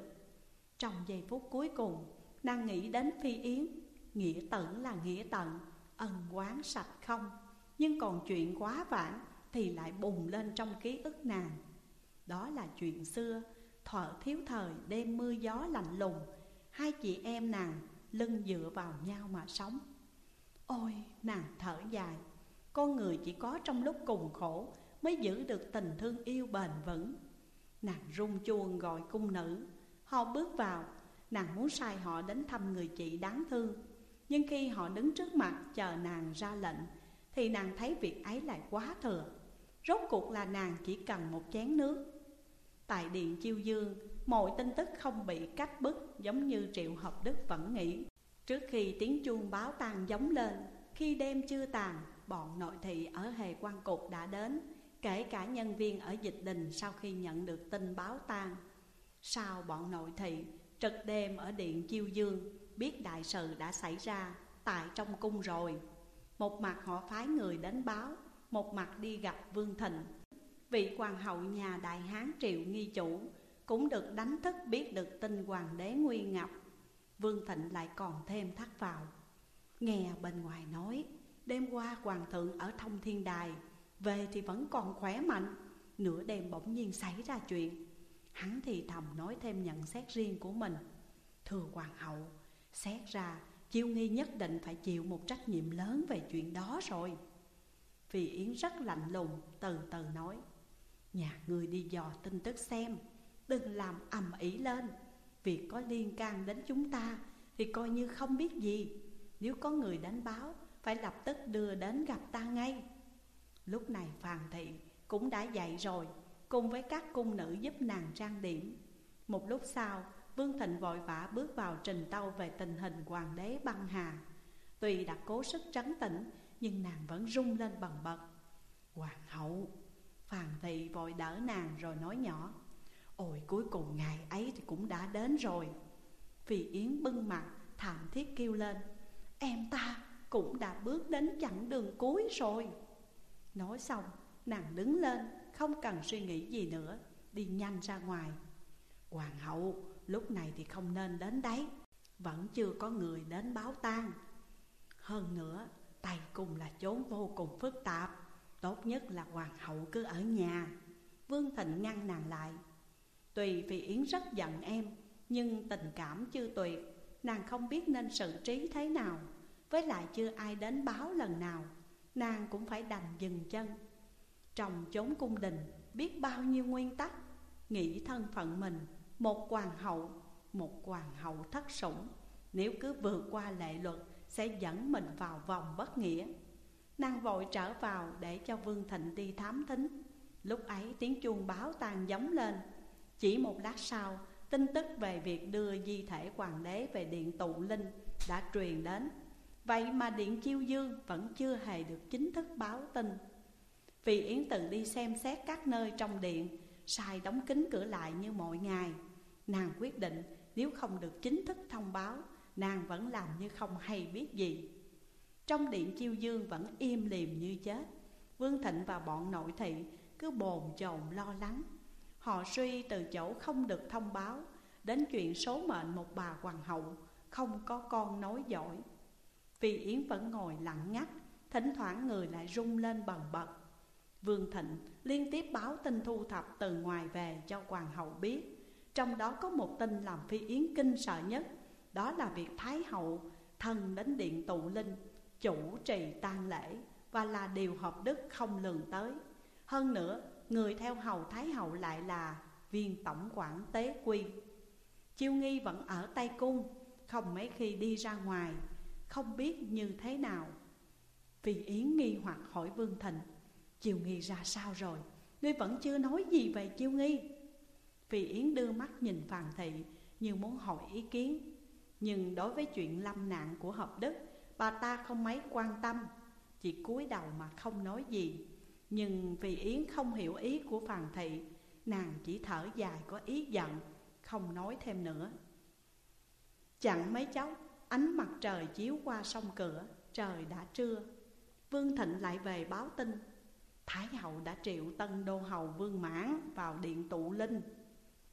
Trong giây phút cuối cùng, Nàng nghĩ đến Phi Yến, Nghĩa tử là nghĩa tận, Ân quán sạch không. Nhưng còn chuyện quá vãng Thì lại bùng lên trong ký ức nàng. Đó là chuyện xưa Thợ thiếu thời, đêm mưa gió lạnh lùng, Hai chị em nàng lưng dựa vào nhau mà sống. Ôi, nàng thở dài, Con người chỉ có trong lúc cùng khổ Mới giữ được tình thương yêu bền vững. Nàng rung chuông gọi cung nữ, Họ bước vào, Nàng muốn sai họ đến thăm người chị đáng thương. Nhưng khi họ đứng trước mặt chờ nàng ra lệnh, Thì nàng thấy việc ấy lại quá thừa. Rốt cuộc là nàng chỉ cần một chén nước Tại điện chiêu dương, Mọi tin tức không bị cắt bức Giống như triệu hợp đức vẫn nghĩ. Trước khi tiếng chuông báo tàn giống lên, Khi đêm chưa tàn, Bọn nội thị ở hề quan cục đã đến, Kể cả nhân viên ở dịch đình Sau khi nhận được tin báo tàn. Sau bọn nội thị, Trực đêm ở điện Chiêu Dương, Biết đại sự đã xảy ra, Tại trong cung rồi. Một mặt họ phái người đến báo, Một mặt đi gặp Vương Thịnh. Vị hoàng hậu nhà đại hán triệu nghi chủ Cũng được đánh thức biết được tin hoàng đế Nguy Ngọc Vương Thịnh lại còn thêm thắt vào. Nghe bên ngoài nói, Đêm qua hoàng thượng ở thông thiên đài, Về thì vẫn còn khỏe mạnh, Nửa đêm bỗng nhiên xảy ra chuyện. Hắn thì thầm nói thêm nhận xét riêng của mình. Thưa hoàng hậu, Xét ra Chiêu nghi nhất định phải chịu một trách nhiệm lớn về chuyện đó rồi. Vì Yến rất lạnh lùng, từ từ nói. Nhà người đi dò tin tức xem. Đừng làm ầm ĩ lên. Việc có liên can đến chúng ta Thì coi như không biết gì. Nếu có người đánh báo, Phải lập tức đưa đến gặp ta ngay. Lúc này Phàn Thị cũng đã dậy rồi, Cùng với các cung nữ giúp nàng trang điểm. Một lúc sau, Vương Thịnh vội vã bước vào trình tâu về tình hình hoàng đế băng hà. Tuy đã cố sức trấn tĩnh, Nhưng nàng vẫn rung lên bần bật. Hoàng hậu Phàn thị vội đỡ nàng rồi nói nhỏ, Ôi, cuối cùng ngày ấy thì cũng đã đến rồi. Phi Yến bưng mặt, thảm thiết kêu lên, Em ta cũng đã bước đến chặng đường cuối rồi. Nói xong, nàng đứng lên, không cần suy nghĩ gì nữa, Đi nhanh ra ngoài. Hoàng hậu, lúc này thì không nên đến đấy, Vẫn chưa có người đến báo tang. Hơn nữa, tay cùng là chốn vô cùng phức tạp. Tốt nhất là hoàng hậu cứ ở nhà. Vương Thịnh ngăn nàng lại. Tùy vì Yến rất giận em, Nhưng tình cảm chưa tuyệt, Nàng không biết nên xử trí thế nào. Với lại chưa ai đến báo lần nào, Nàng cũng phải đành dừng chân. Trong chốn cung đình, biết bao nhiêu nguyên tắc. Nghĩ thân phận mình, một hoàng hậu, Một hoàng hậu thất sủng. Nếu cứ vượt qua lệ luật, Sẽ dẫn mình vào vòng bất nghĩa. Nàng vội trở vào để cho Vương Thịnh đi thám thính. Lúc ấy tiếng chuông báo tàn giống lên. Chỉ một lát sau, Tin tức về việc đưa di thể hoàng đế về điện tụ linh đã truyền đến. Vậy mà điện chiêu dương vẫn chưa hề được chính thức báo tin. Vì Yến tự đi xem xét các nơi trong điện, Sai đóng kín cửa lại như mọi ngày. Nàng quyết định, nếu không được chính thức thông báo, Nàng vẫn làm như không hay biết gì. Trong điện chiêu dương vẫn im lìm như chết. Vương Thịnh và bọn nội thị cứ bồn chồn lo lắng. Họ suy từ chỗ không được thông báo Đến chuyện số mệnh một bà hoàng hậu Không có con nói giỏi. Vì Yến vẫn ngồi lặng ngắt, Thỉnh thoảng người lại rung lên bần bật. Vương Thịnh liên tiếp báo tin thu thập từ ngoài về cho hoàng hậu biết. Trong đó có một tin làm Phi Yến kinh sợ nhất, Đó là việc Thái hậu thân đến điện tụ linh Chủ trì tang lễ và là điều hợp đức không lường tới. Hơn nữa, người theo hầu Thái hậu lại là viên tổng quản tế quy. Chiêu nghi vẫn ở Tây Cung, Không mấy khi đi ra ngoài, Không biết như thế nào. Vì Yến nghi hoặc hỏi Vương Thịnh, Chiêu nghi ra sao rồi? Ngươi vẫn chưa nói gì về chiêu nghi. Vì Yến đưa mắt nhìn Phàn Thị Như muốn hỏi ý kiến, Nhưng đối với chuyện lâm nạn của hợp đức Bà ta không mấy quan tâm, Chỉ cúi đầu mà không nói gì. Nhưng vì Yến không hiểu ý của Phàn Thị, Nàng chỉ thở dài có ý giận, Không nói thêm nữa. Chẳng mấy chốc, Ánh mặt trời chiếu qua sông cửa, Trời đã trưa. Vương Thịnh lại về báo tin. Thái hậu đã triệu tân đô hầu Vương Mãn vào điện tụ linh.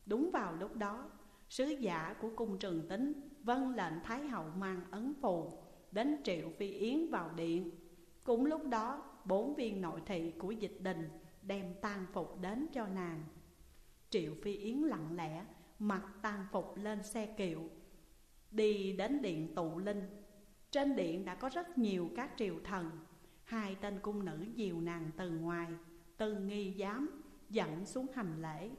Đúng vào lúc đó, Sứ giả của cung trường tính Vân lệnh Thái hậu mang ấn phù. Đến triệu phi yến vào điện. Cũng lúc đó, bốn viên nội thị của dịch đình Đem tang phục đến cho nàng. Triệu phi yến lặng lẽ Mặc tang phục lên xe kiệu, Đi đến điện tụ linh. Trên điện đã có rất nhiều các triều thần, Hai tên cung nữ dìu nàng từ ngoài, Từ nghi giám, dẫn xuống hành lễ.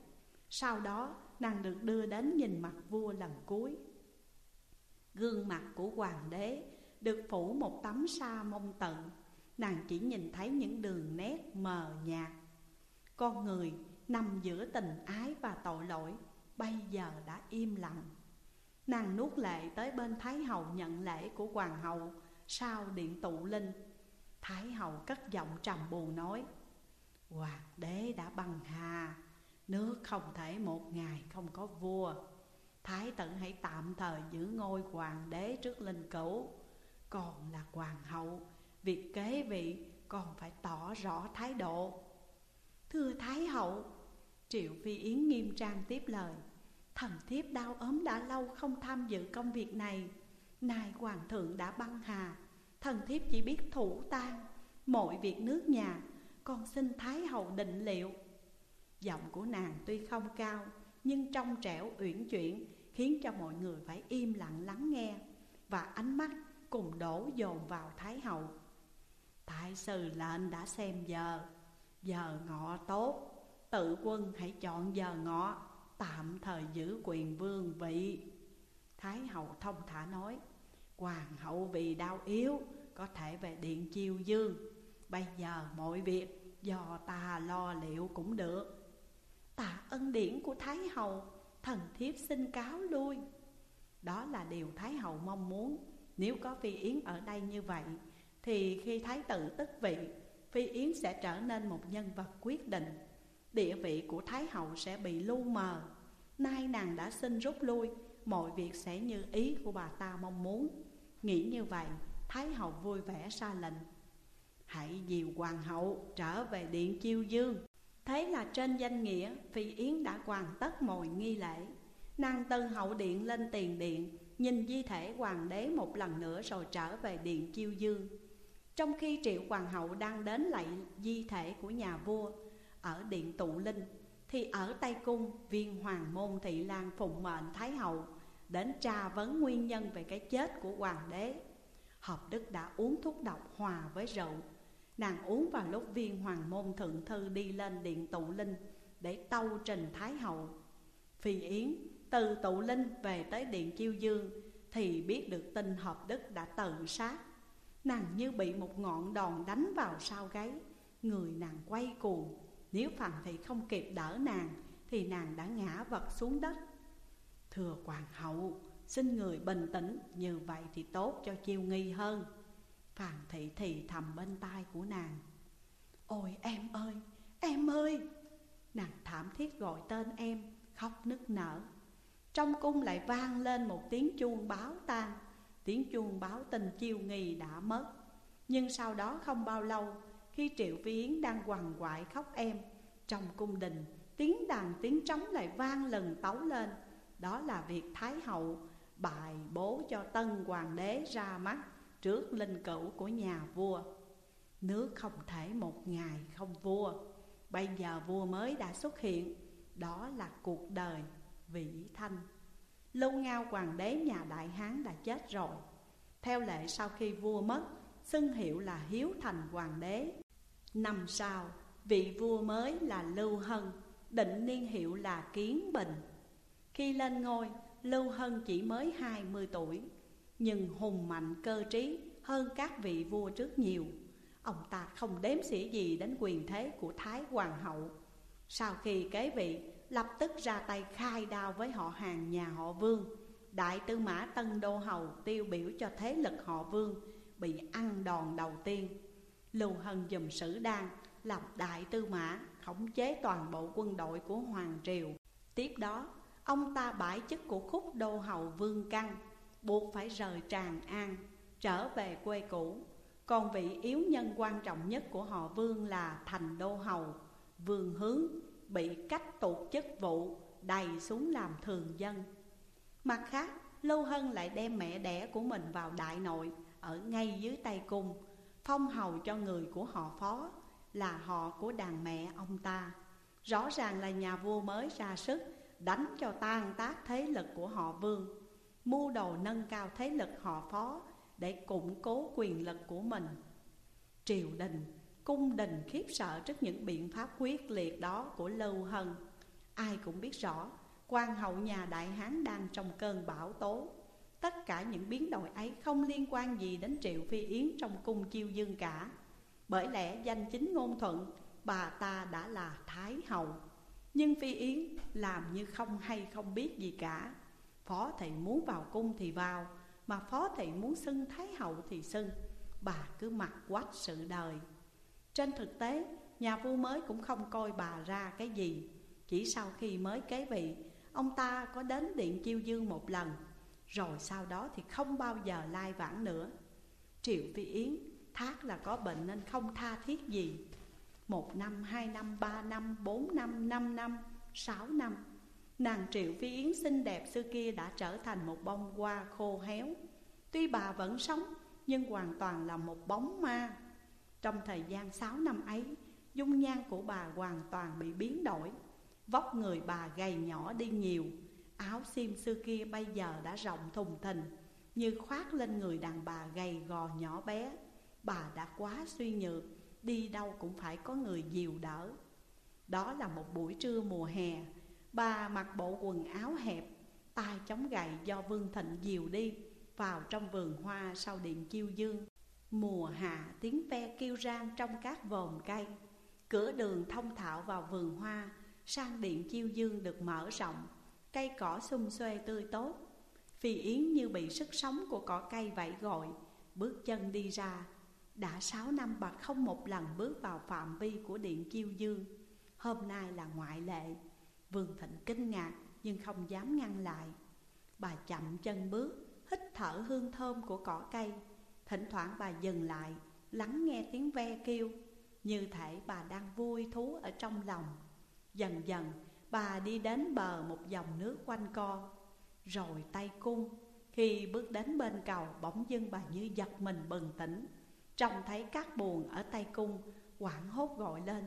Sau đó, nàng được đưa đến nhìn mặt vua lần cuối. Gương mặt của hoàng đế được phủ một tấm sa mông tận. Nàng chỉ nhìn thấy những đường nét mờ nhạt. Con người nằm giữa tình ái và tội lỗi, Bây giờ đã im lặng. Nàng nuốt lệ tới bên Thái Hậu nhận lễ của Hoàng hậu, Sau điện tụ linh. Thái hậu cất giọng trầm buồn nói Hoàng đế đã bằng hà, Nước không thể một ngày không có vua. Thái tử hãy tạm thời giữ ngôi hoàng đế trước linh cữu. Còn là hoàng hậu, Việc kế vị còn phải tỏ rõ thái độ. Thưa Thái hậu, Triệu Phi Yến nghiêm trang tiếp lời. Thần thiếp đau ốm đã lâu không tham dự công việc này. Nay hoàng thượng đã băng hà, Thần thiếp chỉ biết thủ tang, Mọi việc nước nhà, Con xin Thái Hậu định liệu. Giọng của nàng tuy không cao, Nhưng trong trẻo uyển chuyển Khiến cho mọi người phải im lặng lắng nghe Và ánh mắt cùng đổ dồn vào Thái Hậu. Thái sư lệnh đã xem giờ. Giờ ngọ tốt. Tự quân hãy chọn giờ ngọ. Tạm thời giữ quyền vương vị. Thái hậu thông thả nói, Hoàng hậu vì đau yếu, Có thể về điện chiêu dương. Bây giờ mọi việc, do ta lo liệu cũng được. Tạ ân điển của Thái hậu, Thần thiếp xin cáo lui. Đó là điều Thái hậu mong muốn. Nếu có Phi Yến ở đây như vậy, Thì khi Thái tử tức vị, Phi Yến sẽ trở nên một nhân vật quyết định. Địa vị của Thái hậu sẽ bị lu mờ. Nay nàng đã xin rút lui, Mọi việc sẽ như ý của bà ta mong muốn. Nghĩ như vậy, Thái hậu vui vẻ ra lệnh. Hãy dìu hoàng hậu trở về điện chiêu dương. Thế là trên danh nghĩa, Phi Yến đã hoàn tất mọi nghi lễ. Nàng từ hậu điện lên tiền điện Nhìn di thể hoàng đế một lần nữa rồi trở về điện chiêu dương. Trong khi triệu hoàng hậu đang đến lại di thể của nhà vua, Ở điện tụ linh, Thì ở Tây Cung, viên hoàng môn thị lan phụng mệnh Thái hậu Đến tra vấn nguyên nhân về cái chết của hoàng đế. Hợp Đức đã uống thuốc độc hòa với rượu. Nàng uống vào lúc viên hoàng môn thượng thư đi lên điện tụ linh Để tâu trình Thái hậu. Phi Yến từ tụ linh về tới điện chiêu dương Thì biết được tin hợp đức đã tự sát. Nàng như bị một ngọn đòn đánh vào sau gáy Người nàng quay cuồng. Nếu Phạm Thị không kịp đỡ nàng Thì nàng đã ngã vật xuống đất. Thừa hoàng hậu Xin người bình tĩnh Như vậy thì tốt cho chiêu nghi hơn. Phàn thị thì thầm bên tai của nàng. Ôi em ơi, em ơi! Nàng thảm thiết gọi tên em, khóc nức nở. Trong cung lại vang lên một tiếng chuông báo tan Tiếng chuông báo tình chiêu nghi đã mất. Nhưng sau đó không bao lâu, Khi Triệu Phi Yến đang quằn quại khóc em, Trong cung đình, tiếng đàn tiếng trống lại vang lần tấu lên. Đó là việc Thái Hậu bài bố cho tân hoàng đế ra mắt Trước linh cữu của nhà vua. Nước không thể một ngày không vua. Bây giờ vua mới đã xuất hiện. Đó là cuộc đời Vĩ Thanh. Lâu Ngao hoàng đế nhà Đại Hán đã chết rồi. Theo lệ sau khi vua mất, Xưng hiệu là Hiếu Thành hoàng đế. Năm sau, vị vua mới là Lưu Hân, Định niên hiệu là Kiến Bình. Khi lên ngôi, Lưu Hân chỉ mới 20 tuổi, Nhưng hùng mạnh cơ trí hơn các vị vua trước nhiều. Ông ta không đếm xỉa gì đến quyền thế của Thái Hoàng hậu. Sau khi kế vị lập tức ra tay khai đao với họ hàng nhà họ Vương. Đại tư mã Tân Đô Hầu tiêu biểu cho thế lực họ Vương Bị ăn đòn đầu tiên. Lưu Hân dùm sử đan làm đại tư mã, Khống chế toàn bộ quân đội của Hoàng Triều. Tiếp đó, ông ta bãi chức của khúc đô hầu Vương Căn Buộc phải rời Tràng An, trở về quê cũ. Còn vị yếu nhân quan trọng nhất của họ Vương là thành đô hầu, Vương Hướng bị cách tụt chức vụ, đầy xuống làm thường dân. Mặt khác Lưu Hân lại đem mẹ đẻ của mình vào đại nội, Ở ngay dưới tay cung, Phong hầu cho người của họ phó, Là họ của đàn mẹ ông ta. Rõ ràng là nhà vua mới ra sức, Đánh cho tan tác thế lực của họ vương, Mưu đồ nâng cao thế lực họ phó Để củng cố quyền lực của mình. Triều đình Cung đình khiếp sợ trước những biện pháp quyết liệt đó của Lưu Hân. Ai cũng biết rõ, quan hậu nhà Đại Hán đang trong cơn bão tố. Tất cả những biến đổi ấy không liên quan gì đến Triệu Phi Yến trong cung chiêu dương cả. Bởi lẽ danh chính ngôn thuận, bà ta đã là Thái Hậu. Nhưng Phi Yến làm như không hay không biết gì cả. Phó thị muốn vào cung thì vào, Mà phó thị muốn xưng Thái Hậu thì xưng. Bà cứ mặc quách sự đời trên thực tế, nhà vua mới cũng không coi bà ra cái gì. Chỉ sau khi mới kế vị, ông ta có đến điện chiêu dương một lần. Rồi sau đó thì không bao giờ lai vãng nữa. Triệu Phi Yến thác là có bệnh nên không tha thiết gì. Một năm, hai năm, ba năm, bốn năm, năm năm, sáu năm Nàng Triệu Phi Yến xinh đẹp xưa kia đã trở thành một bông hoa khô héo. Tuy bà vẫn sống nhưng hoàn toàn là một bóng ma trong thời gian 6 năm ấy, dung nhan của bà hoàn toàn bị biến đổi. Vóc người bà gầy nhỏ đi nhiều Áo xiêm xưa kia bây giờ đã rộng thùng thình. Như khoác lên người đàn bà gầy gò nhỏ bé Bà đã quá suy nhược Đi đâu cũng phải có người dìu đỡ. Đó là một buổi trưa mùa hè Bà mặc bộ quần áo hẹp tay chống gậy do Vương Thịnh dìu đi Vào trong vườn hoa sau điện chiêu dương. Mùa hạ tiếng ve kêu rang trong các vòm cây. Cửa đường thông thạo vào vườn hoa, Sang điện chiêu dương được mở rộng. Cây cỏ xum xuê tươi tốt. Phi Yến như bị sức sống của cỏ cây vẫy gọi, Bước chân đi ra. Đã sáu năm bà không một lần bước vào phạm vi của điện chiêu dương. Hôm nay là ngoại lệ. Vương Thịnh kinh ngạc, nhưng không dám ngăn lại. Bà chậm chân bước, Hít thở hương thơm của cỏ cây. Thỉnh thoảng bà dừng lại, Lắng nghe tiếng ve kêu, Như thể bà đang vui thú ở trong lòng. Dần dần, bà đi đến bờ một dòng nước quanh co, Rồi tay cung. Khi bước đến bên cầu, bỗng dưng bà như giật mình bừng tỉnh. Trông thấy các buồn ở tay cung Quảng hốt gọi lên.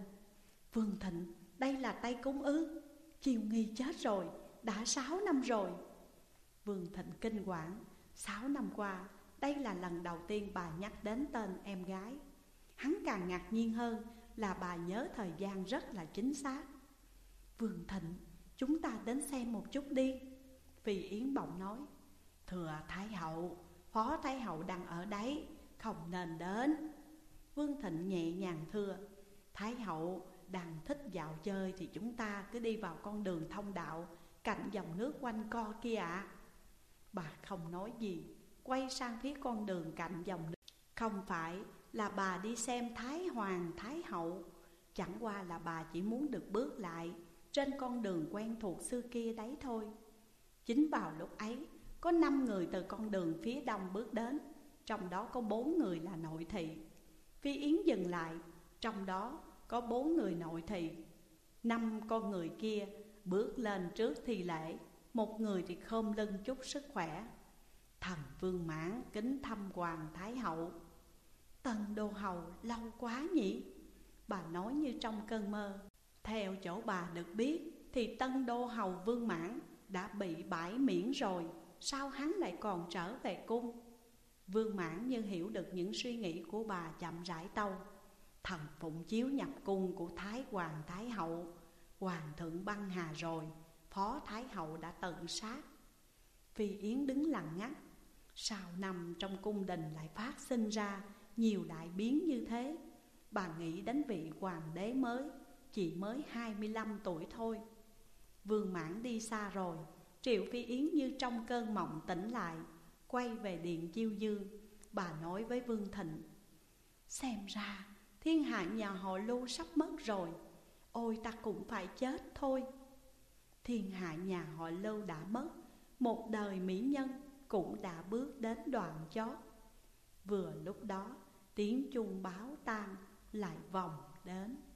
Vương Thịnh, đây là tay cung ư? Chiều Nghi chết rồi, Đã sáu năm rồi. Vương Thịnh kinh quản Sáu năm qua đây là lần đầu tiên bà nhắc đến tên em gái. Hắn càng ngạc nhiên hơn là bà nhớ thời gian rất là chính xác. Vương Thịnh, chúng ta đến xem một chút đi. Phi Yến bỗng nói Thưa Thái Hậu, Phó Thái Hậu đang ở đấy, không nên đến. Vương Thịnh nhẹ nhàng thưa Thái Hậu đang thích dạo chơi thì chúng ta cứ đi vào con đường thông đạo Cạnh dòng nước quanh co kia ạ. À. Bà không nói gì Quay sang phía con đường cạnh dòng nước. Không phải là bà đi xem Thái Hoàng, Thái Hậu Chẳng qua là bà chỉ muốn được bước lại Trên con đường quen thuộc xưa kia đấy thôi. Chính vào lúc ấy Có năm người từ con đường phía đông bước đến Trong đó có bốn người là nội thị. Phi Yến dừng lại Trong đó có bốn người nội thị. Năm con người kia bước lên trước thi lễ Một người thì khom lưng chúc sức khỏe. Thần vương mãn kính thăm hoàng thái hậu. Tần đô hầu lâu quá nhỉ? Bà nói như trong cơn mơ. Theo chỗ bà được biết, Thì tân đô hầu vương mãn đã bị bãi miễn rồi, Sao hắn lại còn trở về cung? Vương mãn như hiểu được những suy nghĩ của bà chậm rãi tâu. Thần phụng chiếu nhập cung của Thái Hoàng Thái Hậu. Hoàng thượng băng hà rồi, Phó Thái Hậu đã tự sát. Phi Yến đứng lặng ngắt Sao nằm trong cung đình lại phát sinh ra Nhiều đại biến như thế. Bà nghĩ đến vị hoàng đế mới, Chỉ mới 25 tuổi thôi. Vương mãn đi xa rồi, Triệu Phi Yến như trong cơn mộng tỉnh lại, Quay về điện chiêu dương Bà nói với Vương Thịnh, Xem ra thiên hạ nhà họ lưu sắp mất rồi, Ôi ta cũng phải chết thôi. Thiên hạ nhà họ lưu đã mất, Một đời mỹ nhân cũng đã bước đến đoạn chót. Vừa lúc đó, tiếng chuông báo tan lại vòng đến.